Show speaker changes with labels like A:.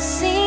A: see